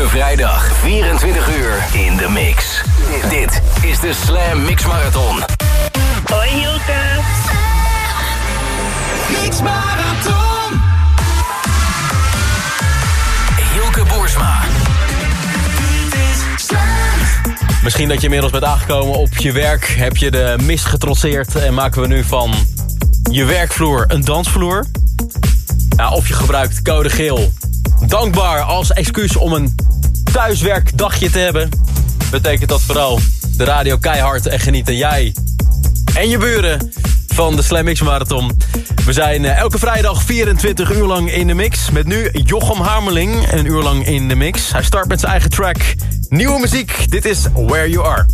Elke vrijdag 24 uur in de mix. Dit is de Slam Mix Marathon. Hoi Hilke. Mix Marathon. Hilke Boersma. Misschien dat je inmiddels bent aangekomen op je werk. Heb je de mist getrotseerd en maken we nu van je werkvloer een dansvloer. Ja, of je gebruikt code geel. Dankbaar als excuus om een thuiswerkdagje te hebben. Betekent dat vooral de radio keihard en genieten jij en je buren van de Slam Mix Marathon. We zijn eh, elke vrijdag 24 uur lang in de mix. Met nu Jochem Harmeling, een uur lang in de mix. Hij start met zijn eigen track. Nieuwe muziek, dit is Where You Are.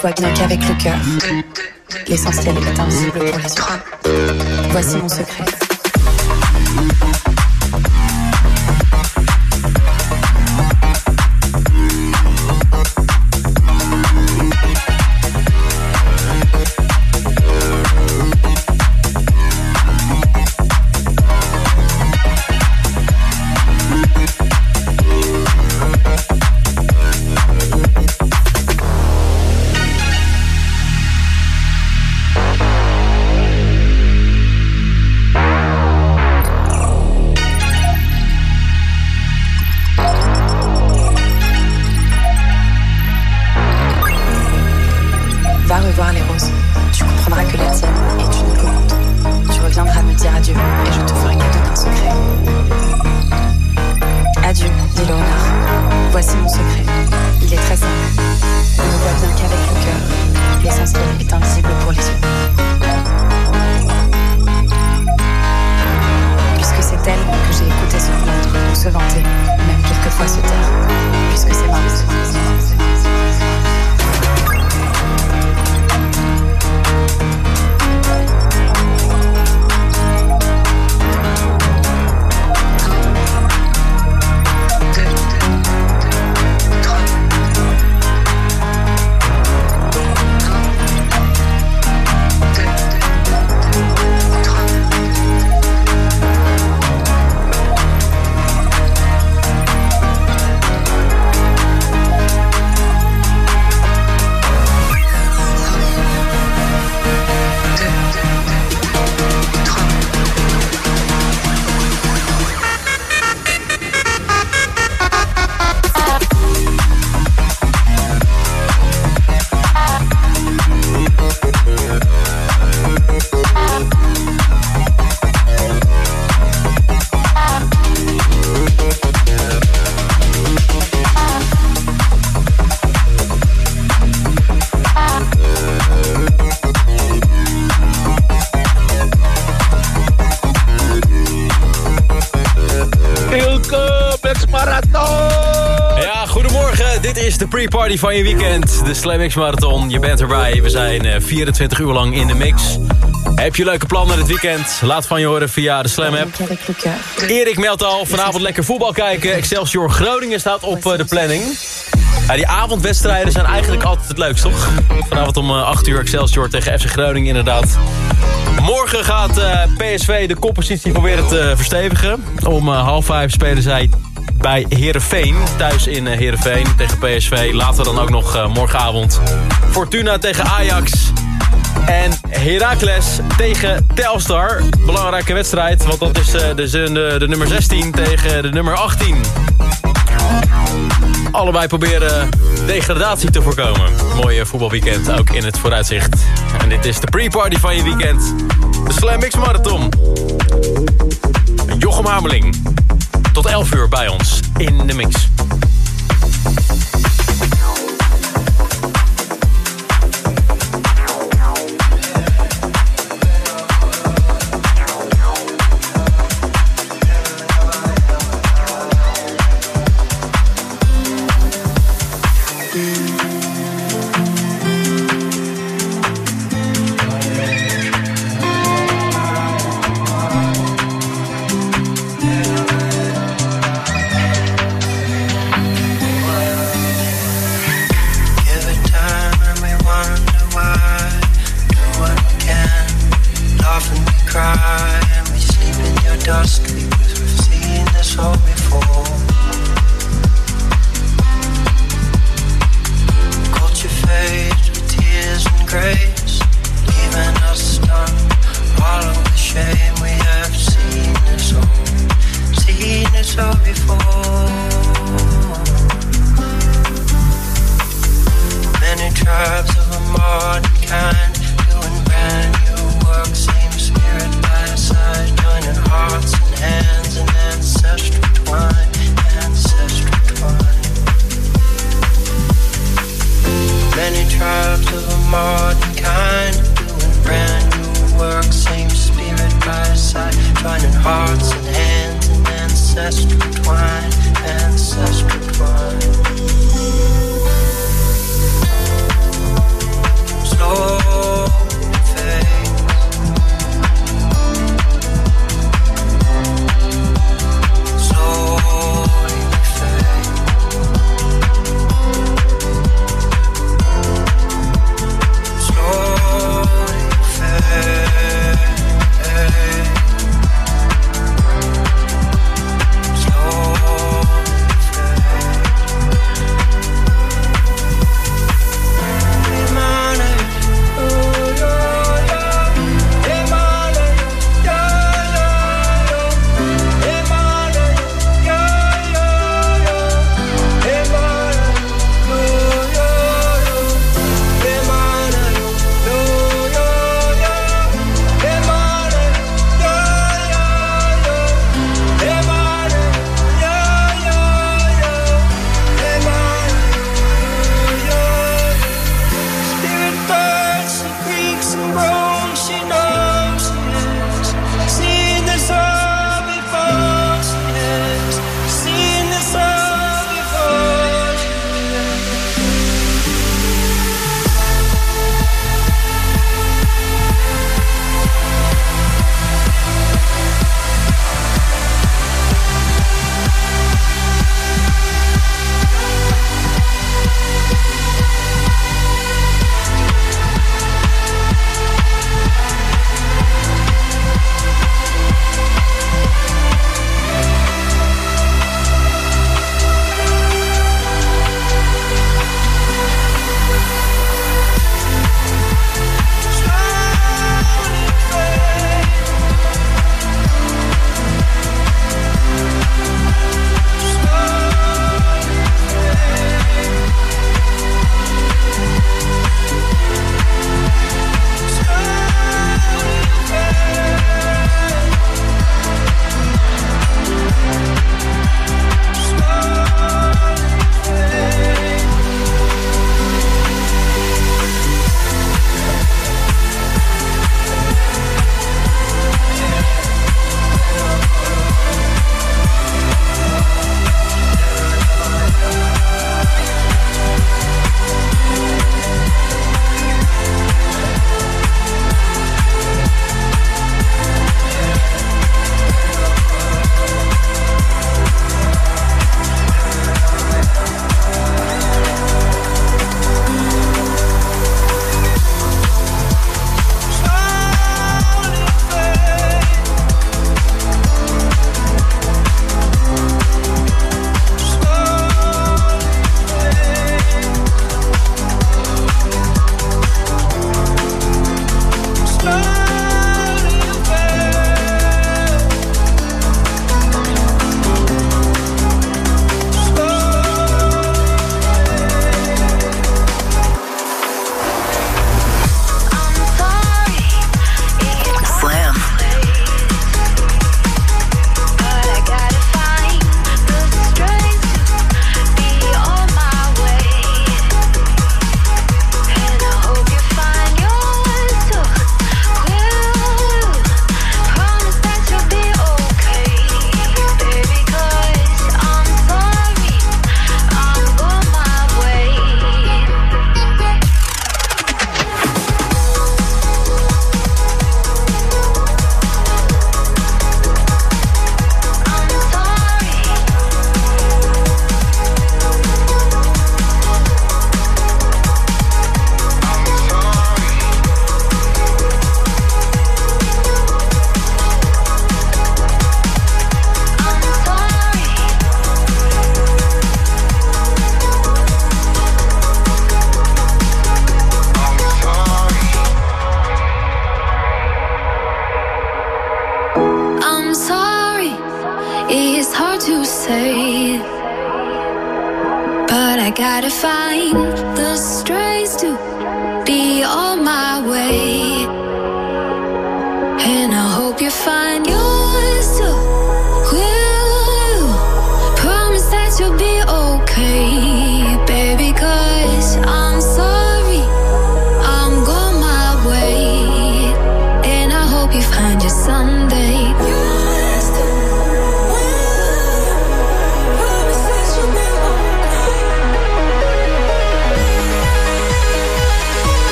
Voit bien qu'avec le cœur, l'essentiel est invisible pour les. Voici mon secret. Van je weekend. De Slam X Marathon. Je bent erbij. We zijn 24 eh, uur lang in de mix. Heb je leuke plannen dit weekend? Laat van je horen via de Slam app. Erik meldt al. Vanavond lekker voetbal kijken. Excelsior Groningen staat op eh, de planning. Ja, die avondwedstrijden zijn eigenlijk altijd het leukst, toch? Vanavond om 8 eh, uur Excelsior tegen FC Groningen inderdaad. Morgen gaat PSV de koppositie proberen te verstevigen. Om half vijf spelen zij bij Herenveen. Thuis in uh, Heerenveen tegen PSV. Later dan ook nog uh, morgenavond Fortuna tegen Ajax. En Heracles tegen Telstar. Belangrijke wedstrijd, want dat is uh, de, de, nummer 16 tegen de nummer 18. Allebei proberen degradatie te voorkomen. Mooie voetbalweekend, ook in het vooruitzicht. En dit is de pre-party van je weekend. De Slam Mix Marathon. Jochem Hameling tot 11 uur bij ons in de mix.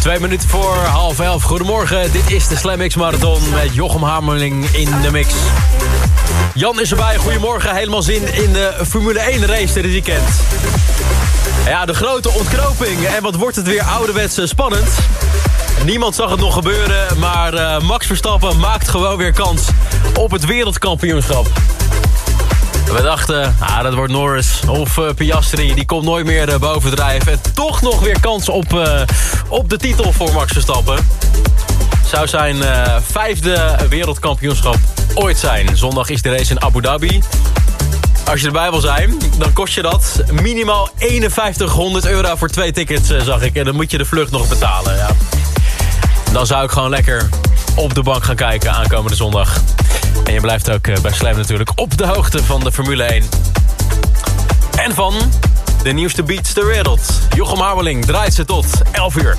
Twee minuten voor half elf. Goedemorgen, dit is de Slam X Marathon met Jochem Hamerling in de mix. Jan is erbij, goedemorgen. Helemaal zin in de Formule 1 race dit weekend. Ja, de grote ontknoping. En wat wordt het weer ouderwets eh, spannend. Niemand zag het nog gebeuren, maar uh, Max Verstappen maakt gewoon weer kans op het wereldkampioenschap. We dachten, ah, dat wordt Norris of uh, Piastri. Die komt nooit meer uh, bovendrijven. En toch nog weer kans op, uh, op de titel voor Max Verstappen. Zou zijn vijfde wereldkampioenschap ooit zijn. Zondag is de race in Abu Dhabi. Als je erbij wil zijn, dan kost je dat minimaal 5100 euro voor twee tickets, zag ik. En dan moet je de vlucht nog betalen. Ja. Dan zou ik gewoon lekker op de bank gaan kijken aankomende zondag. En je blijft ook bij Slam natuurlijk op de hoogte van de Formule 1. En van de nieuwste beats ter wereld. Jochem Harmeling draait ze tot 11 uur.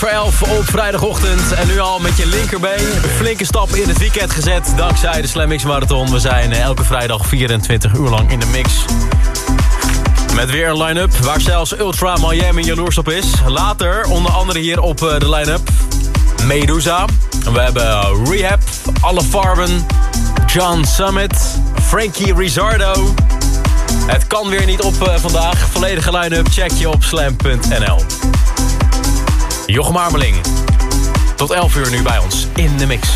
Voor elf op vrijdagochtend. En nu al met je linkerbeen een flinke stap in het weekend gezet. Dankzij de Slam Mix Marathon. We zijn eh, elke vrijdag 24 uur lang in de mix. Met weer een line-up waar zelfs Ultra Miami jaloers op is. Later onder andere hier op eh, de line-up Medusa. We hebben eh, Rehab, Alle Farben, John Summit, Frankie Rizzardo. Het kan weer niet op vandaag. Volledige line-up check je op slam.nl. Jochem Armeling. Tot 11 uur nu bij ons in de mix.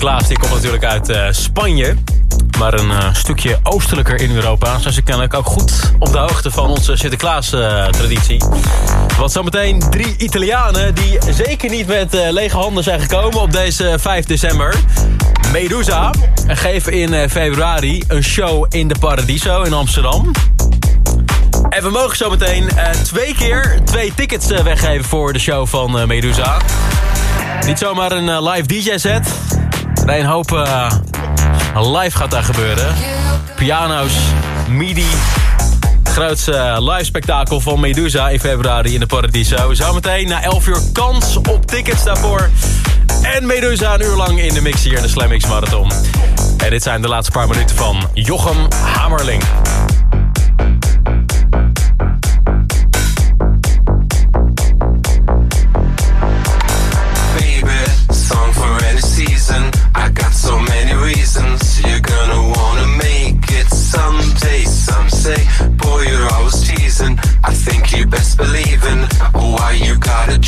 Sinterklaas die komt natuurlijk uit eh, Spanje. Maar een eh, stukje oostelijker in Europa. Zijn ze kennelijk ook goed op de hoogte van onze Sinterklaas-traditie. Want zometeen drie Italianen die zeker niet met eh, lege handen zijn gekomen op deze 5 december. Medusa geven in februari een show in de Paradiso in Amsterdam. En we mogen zometeen twee keer twee tickets weggeven voor de show van Medusa. Niet zomaar een live DJ-set. Nee, een hoop eh, live gaat daar gebeuren. Piano's, midi. Grootste eh, live spektakel van Medusa in februari in de Paradiso. Zometeen na 11 uur kans op tickets daarvoor. En Medusa een uur lang in de mix hier in de Slam Mix Marathon. En dit zijn de laatste paar minuten van Jochem Hamerling.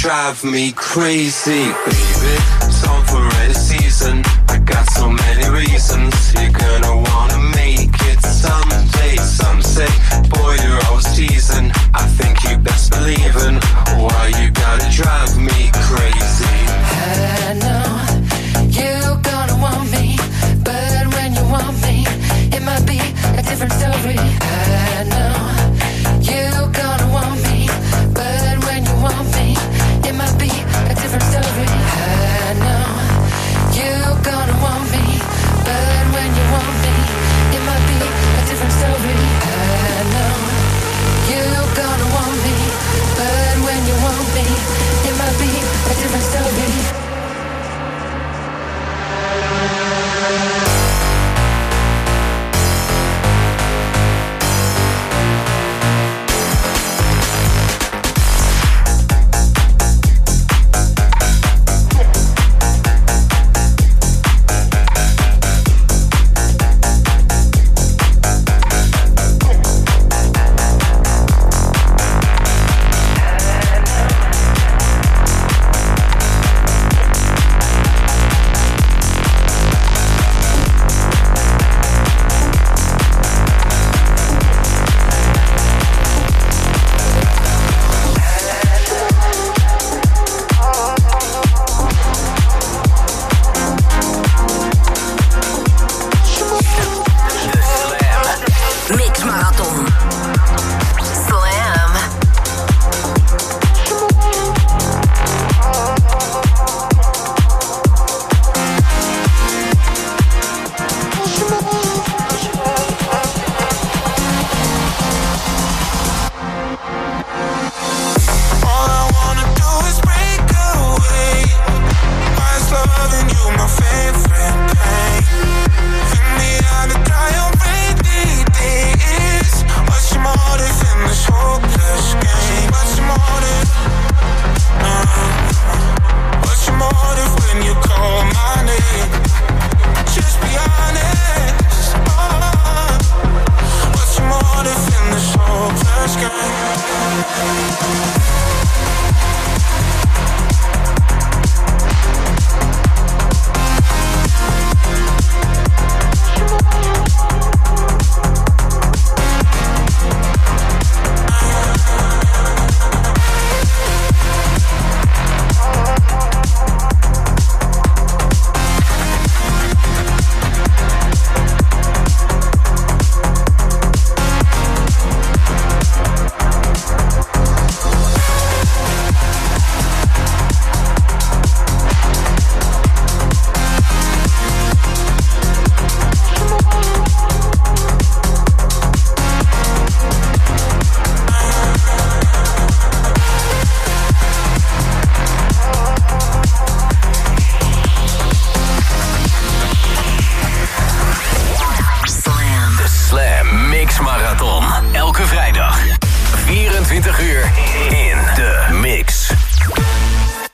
Drive me crazy, baby. Song for any season. I got so many reasons. You're gonna wanna make it someday. Some say, boy, you're always teasing. I think you best believe in why you gotta drive me crazy.